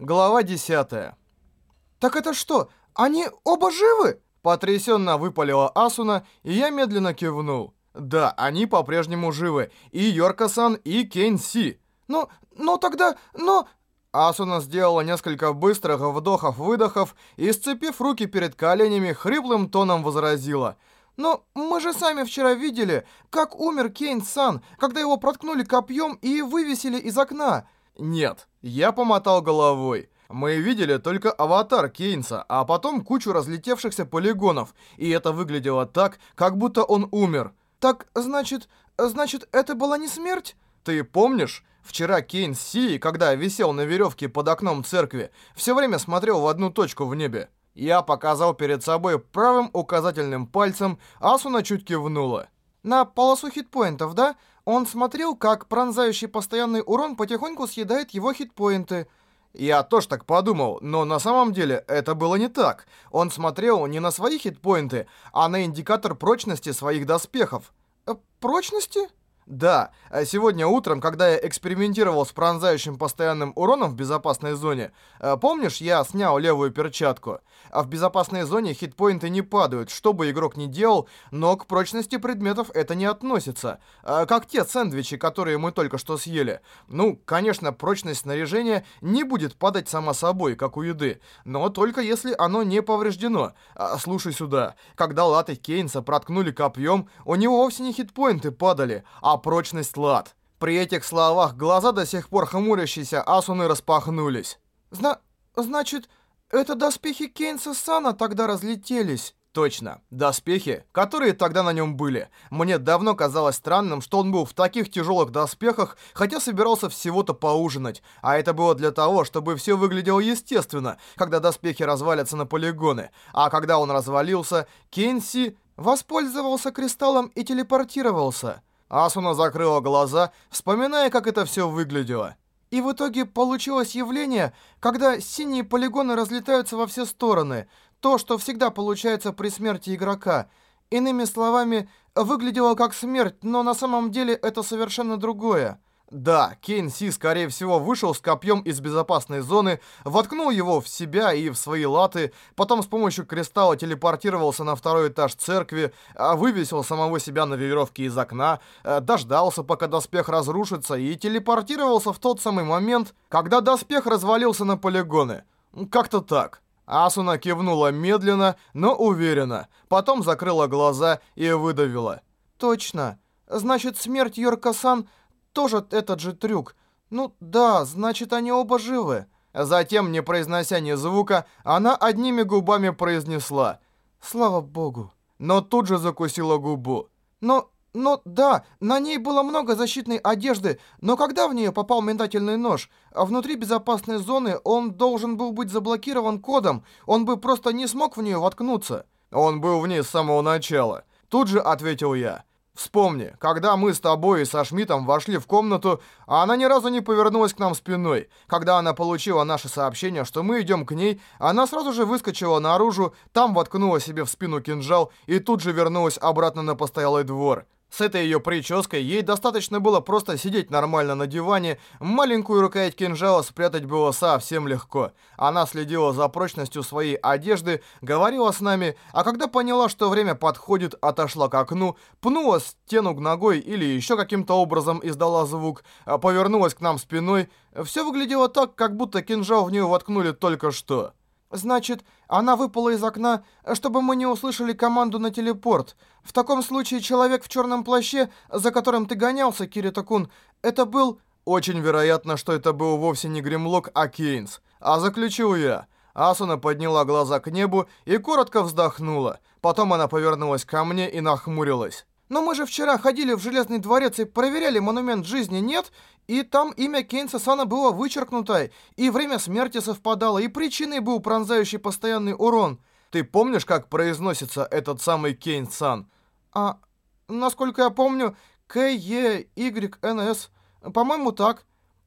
Глава 10. «Так это что, они оба живы?» Потрясенно выпалила Асуна, и я медленно кивнул. Да, они по-прежнему живы. И Йорка-сан, и Кейн-си. «Но, но тогда, но...» Асуна сделала несколько быстрых вдохов-выдохов и, сцепив руки перед коленями, хриплым тоном возразила. «Но мы же сами вчера видели, как умер Кейн-сан, когда его проткнули копьем и вывесили из окна». «Нет, я помотал головой. Мы видели только аватар Кейнса, а потом кучу разлетевшихся полигонов, и это выглядело так, как будто он умер. Так, значит, значит, это была не смерть? Ты помнишь, вчера Кейнс Си, когда висел на веревке под окном церкви, все время смотрел в одну точку в небе? Я показал перед собой правым указательным пальцем, Асуна чуть кивнула. На полосу хитпоинтов, да? Он смотрел, как пронзающий постоянный урон потихоньку съедает его хитпоинты. Я тоже так подумал, но на самом деле это было не так. Он смотрел не на свои хитпоинты, а на индикатор прочности своих доспехов. Э, прочности? Да, а сегодня утром, когда я экспериментировал с пронзающим постоянным уроном в безопасной зоне, э, помнишь, я снял левую перчатку? А в безопасной зоне хитпоинты не падают, что бы игрок ни делал, но к прочности предметов это не относится. Э, как те сэндвичи, которые мы только что съели. Ну, конечно, прочность снаряжения не будет падать само собой, как у еды, но только если оно не повреждено. А, слушай сюда, когда латы Кейнса проткнули копьем, у него вовсе не хитпоинты падали, а прочность лад. При этих словах глаза до сих пор хмурящиеся Асуны распахнулись. Зна... Значит, это доспехи Кейнса Сана тогда разлетелись? Точно, доспехи, которые тогда на нем были. Мне давно казалось странным, что он был в таких тяжелых доспехах, хотя собирался всего-то поужинать. А это было для того, чтобы все выглядело естественно, когда доспехи развалятся на полигоны. А когда он развалился, Кейнси воспользовался кристаллом и телепортировался. Асуна закрыла глаза, вспоминая, как это все выглядело. И в итоге получилось явление, когда синие полигоны разлетаются во все стороны. То, что всегда получается при смерти игрока. Иными словами, выглядело как смерть, но на самом деле это совершенно другое. Да, Кейн Си, скорее всего, вышел с копьем из безопасной зоны, воткнул его в себя и в свои латы, потом с помощью кристалла телепортировался на второй этаж церкви, а вывесил самого себя на веревке из окна, э, дождался, пока доспех разрушится, и телепортировался в тот самый момент, когда доспех развалился на полигоны. Как-то так. Асуна кивнула медленно, но уверенно, потом закрыла глаза и выдавила. «Точно. Значит, смерть Йорка-сан тоже этот же трюк. Ну да, значит, они оба живы. Затем, не произнося ни звука, она одними губами произнесла «Слава богу». Но тут же закусила губу. Но, но да, на ней было много защитной одежды, но когда в нее попал метательный нож, а внутри безопасной зоны он должен был быть заблокирован кодом, он бы просто не смог в нее воткнуться. Он был в ней с самого начала. Тут же ответил я. Вспомни, когда мы с тобой и со Шмидтом вошли в комнату, она ни разу не повернулась к нам спиной. Когда она получила наше сообщение, что мы идем к ней, она сразу же выскочила наружу, там воткнула себе в спину кинжал и тут же вернулась обратно на постоялый двор. С этой ее прической ей достаточно было просто сидеть нормально на диване, маленькую рукоять кинжала спрятать было совсем легко. Она следила за прочностью своей одежды, говорила с нами, а когда поняла, что время подходит, отошла к окну, пнула стену ногой или еще каким-то образом издала звук, а повернулась к нам спиной. Все выглядело так, как будто кинжал в нее воткнули только что. Значит, она выпала из окна, чтобы мы не услышали команду на телепорт. В таком случае человек в черном плаще, за которым ты гонялся, Кирита-кун, это был... Очень вероятно, что это был вовсе не Гримлок, а Кейнс. А заключил я. Асуна подняла глаза к небу и коротко вздохнула. Потом она повернулась ко мне и нахмурилась. Но мы же вчера ходили в Железный дворец и проверяли монумент жизни, нет? И там имя Кейнса Сана было вычеркнуто, и время смерти совпадало, и причиной был пронзающий постоянный урон. Ты помнишь, как произносится этот самый Кейнс Сан? А, насколько я помню, К-Е-Y-Н-С. По-моему, так.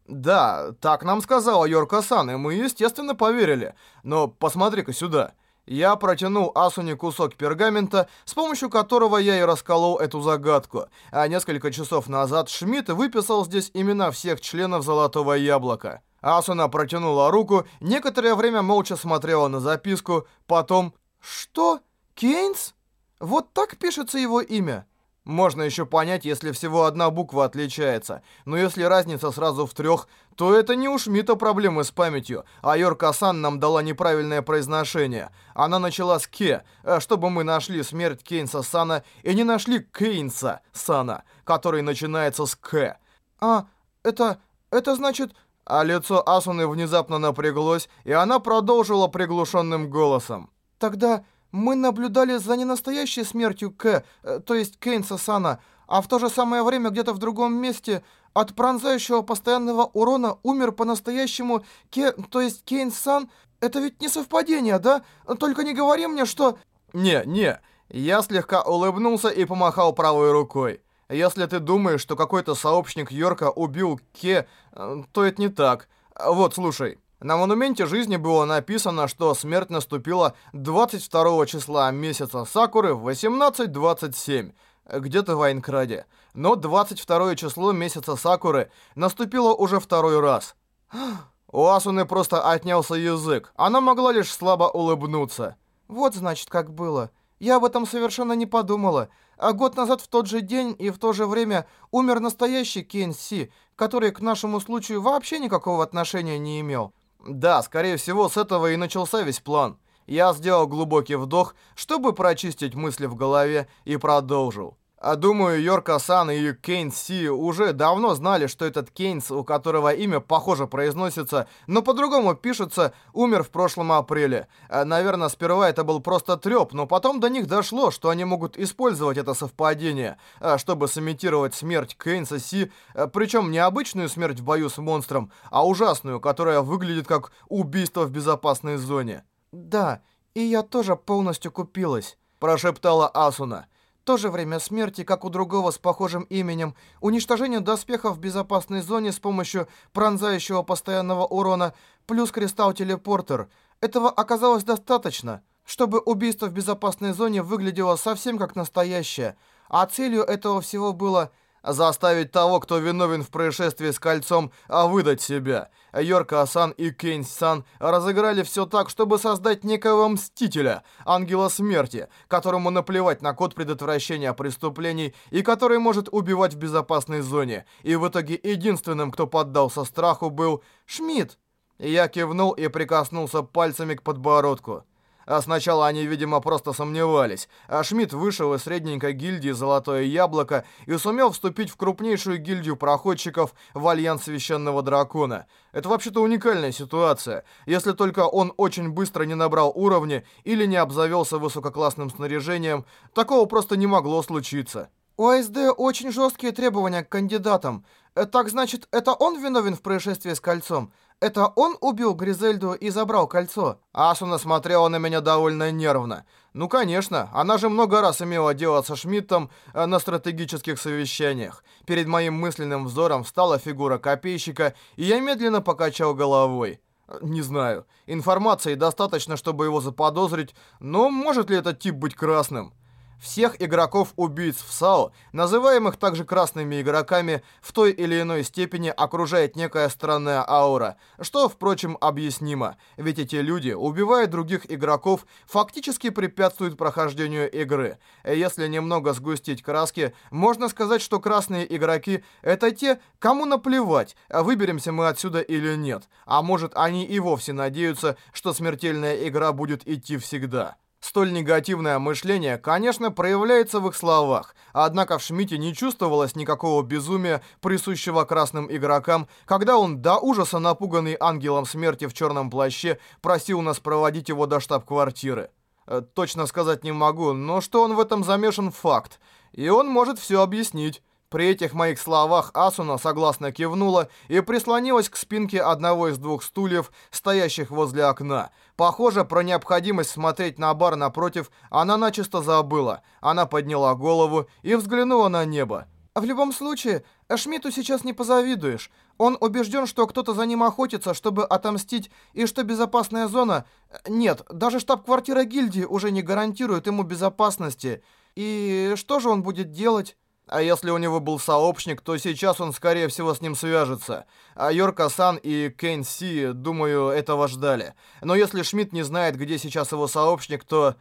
Да, так нам сказала Йорка Сан, и мы, естественно, поверили. Но посмотри-ка сюда. Я протянул Асуне кусок пергамента, с помощью которого я и расколол эту загадку. А несколько часов назад Шмидт выписал здесь имена всех членов Золотого Яблока. Асуна протянула руку, некоторое время молча смотрела на записку, потом... «Что? Кейнс? Вот так пишется его имя?» Можно еще понять, если всего одна буква отличается. Но если разница сразу в трех, то это не у Шмидта проблемы с памятью, а Йорка-сан нам дала неправильное произношение. Она начала с «ке», э, чтобы мы нашли смерть Кейнса-сана и не нашли Кейнса-сана, который начинается с «к». «А, это... это значит...» А лицо Асуны внезапно напряглось, и она продолжила приглушенным голосом. «Тогда мы наблюдали за ненастоящей смертью К, э, то есть Кейнса Сана, а в то же самое время где-то в другом месте от пронзающего постоянного урона умер по-настоящему Ке, то есть Кейнс Сан. Это ведь не совпадение, да? Только не говори мне, что... Не, не. Я слегка улыбнулся и помахал правой рукой. Если ты думаешь, что какой-то сообщник Йорка убил Ке, э, то это не так. Вот, слушай. На монументе жизни было написано, что смерть наступила 22 числа месяца Сакуры в 18.27, где-то в Айнкраде. Но 22 число месяца Сакуры наступило уже второй раз. У Асуны просто отнялся язык. Она могла лишь слабо улыбнуться. Вот значит, как было. Я об этом совершенно не подумала. А год назад в тот же день и в то же время умер настоящий Кен Си, который к нашему случаю вообще никакого отношения не имел. Да, скорее всего, с этого и начался весь план. Я сделал глубокий вдох, чтобы прочистить мысли в голове, и продолжил. А думаю, Йорка-сан и Кейнс Си уже давно знали, что этот Кейнс, у которого имя похоже произносится, но по-другому пишется, умер в прошлом апреле. А, наверное, сперва это был просто трёп, но потом до них дошло, что они могут использовать это совпадение, а, чтобы сымитировать смерть Кейнса Си, а, причем не обычную смерть в бою с монстром, а ужасную, которая выглядит как убийство в безопасной зоне. «Да, и я тоже полностью купилась», прошептала Асуна. То же время смерти, как у другого с похожим именем, уничтожение доспехов в безопасной зоне с помощью пронзающего постоянного урона, плюс кристалл-телепортер. Этого оказалось достаточно, чтобы убийство в безопасной зоне выглядело совсем как настоящее, а целью этого всего было Заставить того, кто виновен в происшествии с кольцом, а выдать себя. Йорка-сан и Кейнс-сан разыграли все так, чтобы создать некого мстителя, ангела смерти, которому наплевать на код предотвращения преступлений и который может убивать в безопасной зоне. И в итоге единственным, кто поддался страху, был Шмидт. Я кивнул и прикоснулся пальцами к подбородку. А сначала они, видимо, просто сомневались. А Шмидт вышел из средненькой гильдии «Золотое яблоко» и сумел вступить в крупнейшую гильдию проходчиков в Альянс Священного Дракона. Это вообще-то уникальная ситуация. Если только он очень быстро не набрал уровни или не обзавелся высококлассным снаряжением, такого просто не могло случиться. У АСД очень жесткие требования к кандидатам. Э, так значит, это он виновен в происшествии с кольцом? Это он убил Гризельду и забрал кольцо? Асуна смотрела на меня довольно нервно. Ну, конечно, она же много раз имела дело со Шмидтом э, на стратегических совещаниях. Перед моим мысленным взором встала фигура копейщика, и я медленно покачал головой. Не знаю, информации достаточно, чтобы его заподозрить, но может ли этот тип быть красным? Всех игроков-убийц в САО, называемых также красными игроками, в той или иной степени окружает некая странная аура, что, впрочем, объяснимо, ведь эти люди, убивая других игроков, фактически препятствуют прохождению игры. Если немного сгустить краски, можно сказать, что красные игроки — это те, кому наплевать, выберемся мы отсюда или нет, а может они и вовсе надеются, что смертельная игра будет идти всегда. Столь негативное мышление, конечно, проявляется в их словах, однако в Шмите не чувствовалось никакого безумия, присущего красным игрокам, когда он до ужаса напуганный ангелом смерти в черном плаще просил нас проводить его до штаб-квартиры. Э, точно сказать не могу, но что он в этом замешан факт, и он может все объяснить. При этих моих словах Асуна согласно кивнула и прислонилась к спинке одного из двух стульев, стоящих возле окна. Похоже, про необходимость смотреть на бар напротив она начисто забыла. Она подняла голову и взглянула на небо. В любом случае, Шмидту сейчас не позавидуешь. Он убежден, что кто-то за ним охотится, чтобы отомстить, и что безопасная зона... Нет, даже штаб-квартира гильдии уже не гарантирует ему безопасности. И что же он будет делать? А если у него был сообщник, то сейчас он, скорее всего, с ним свяжется. А Йорка-сан и Кейн Си, думаю, этого ждали. Но если Шмидт не знает, где сейчас его сообщник, то...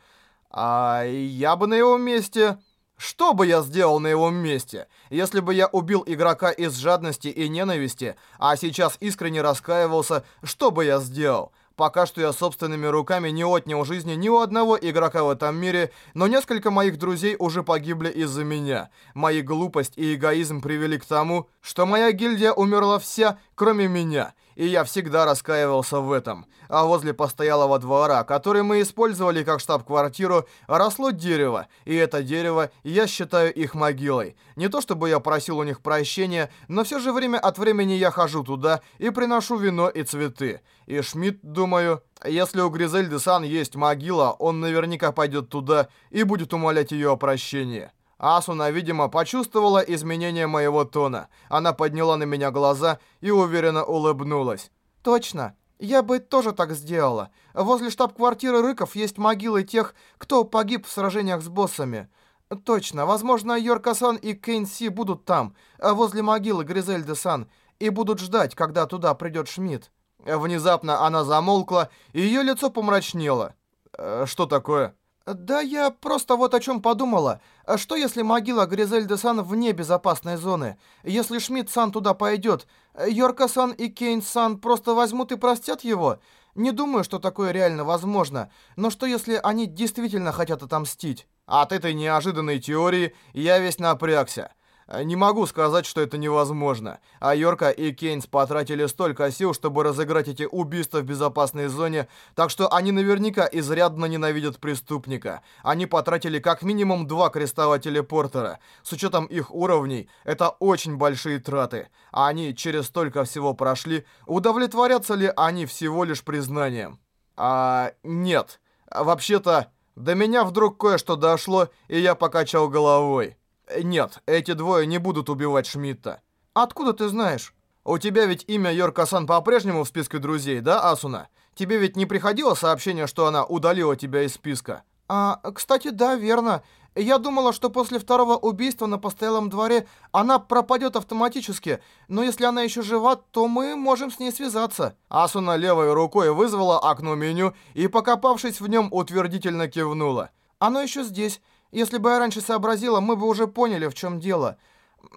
А я бы на его месте... Что бы я сделал на его месте? Если бы я убил игрока из жадности и ненависти, а сейчас искренне раскаивался, что бы я сделал? Пока что я собственными руками не отнял жизни ни у одного игрока в этом мире, но несколько моих друзей уже погибли из-за меня. Мои глупость и эгоизм привели к тому, что моя гильдия умерла вся, кроме меня и я всегда раскаивался в этом. А возле постоялого двора, который мы использовали как штаб-квартиру, росло дерево, и это дерево я считаю их могилой. Не то чтобы я просил у них прощения, но все же время от времени я хожу туда и приношу вино и цветы. И Шмидт, думаю, если у Гризельды Сан есть могила, он наверняка пойдет туда и будет умолять ее о прощении. Асуна, видимо, почувствовала изменение моего тона. Она подняла на меня глаза и уверенно улыбнулась. «Точно. Я бы тоже так сделала. Возле штаб-квартиры Рыков есть могилы тех, кто погиб в сражениях с боссами. Точно. Возможно, Йорка-сан и Кейн-Си будут там, возле могилы Гризельды-сан, и будут ждать, когда туда придет Шмидт». Внезапно она замолкла, и ее лицо помрачнело. «Э, «Что такое?» «Да я просто вот о чем подумала. А что если могила Гризельды-сан вне безопасной зоны? Если Шмидт-сан туда пойдет, Йорка-сан и Кейн-сан просто возьмут и простят его? Не думаю, что такое реально возможно. Но что если они действительно хотят отомстить?» От этой неожиданной теории я весь напрягся. Не могу сказать, что это невозможно. А Йорка и Кейнс потратили столько сил, чтобы разыграть эти убийства в безопасной зоне, так что они наверняка изрядно ненавидят преступника. Они потратили как минимум два кристалла телепортера. С учетом их уровней, это очень большие траты. А они через столько всего прошли, удовлетворятся ли они всего лишь признанием? А, нет. Вообще-то, до меня вдруг кое-что дошло, и я покачал головой. Нет, эти двое не будут убивать Шмидта. Откуда ты знаешь? У тебя ведь имя Йорка-сан по-прежнему в списке друзей, да, Асуна? Тебе ведь не приходило сообщение, что она удалила тебя из списка? А, кстати, да, верно. Я думала, что после второго убийства на постоялом дворе она пропадет автоматически, но если она еще жива, то мы можем с ней связаться. Асуна левой рукой вызвала окно меню и, покопавшись в нем, утвердительно кивнула. Оно еще здесь. Если бы я раньше сообразила, мы бы уже поняли, в чем дело.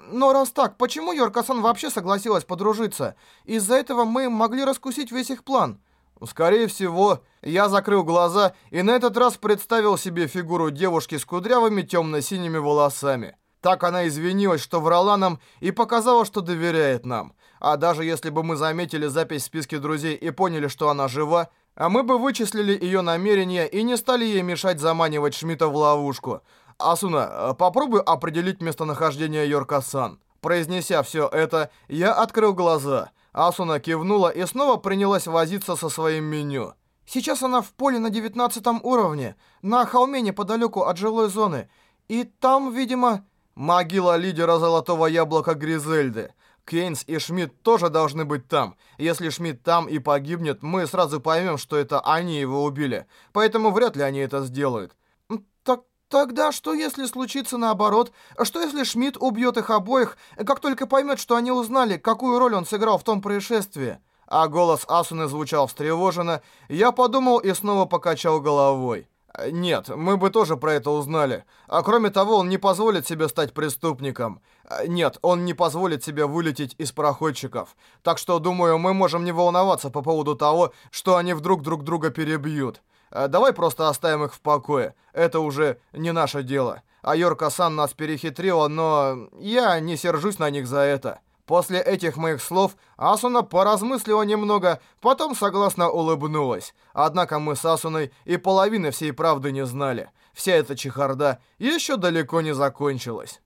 Но раз так, почему Йорка-сан вообще согласилась подружиться? Из-за этого мы могли раскусить весь их план. Скорее всего, я закрыл глаза и на этот раз представил себе фигуру девушки с кудрявыми темно-синими волосами. Так она извинилась, что врала нам и показала, что доверяет нам. А даже если бы мы заметили запись в списке друзей и поняли, что она жива, а мы бы вычислили ее намерения и не стали ей мешать заманивать Шмидта в ловушку. Асуна, попробуй определить местонахождение Йорка-сан. Произнеся все это, я открыл глаза. Асуна кивнула и снова принялась возиться со своим меню. Сейчас она в поле на 19 уровне, на холме неподалеку от жилой зоны. И там, видимо... Могила лидера Золотого Яблока Гризельды. Кейнс и Шмидт тоже должны быть там. Если Шмидт там и погибнет, мы сразу поймем, что это они его убили. Поэтому вряд ли они это сделают. Так тогда что если случится наоборот? Что если Шмидт убьет их обоих, как только поймет, что они узнали, какую роль он сыграл в том происшествии? А голос Асуны звучал встревоженно. Я подумал и снова покачал головой. Нет, мы бы тоже про это узнали. А кроме того, он не позволит себе стать преступником. Нет, он не позволит себе вылететь из проходчиков. Так что, думаю, мы можем не волноваться по поводу того, что они вдруг друг друга перебьют. Давай просто оставим их в покое. Это уже не наше дело. А Йорка-сан нас перехитрила, но я не сержусь на них за это. После этих моих слов Асуна поразмыслила немного, потом согласно улыбнулась. Однако мы с Асуной и половины всей правды не знали. Вся эта чехарда еще далеко не закончилась.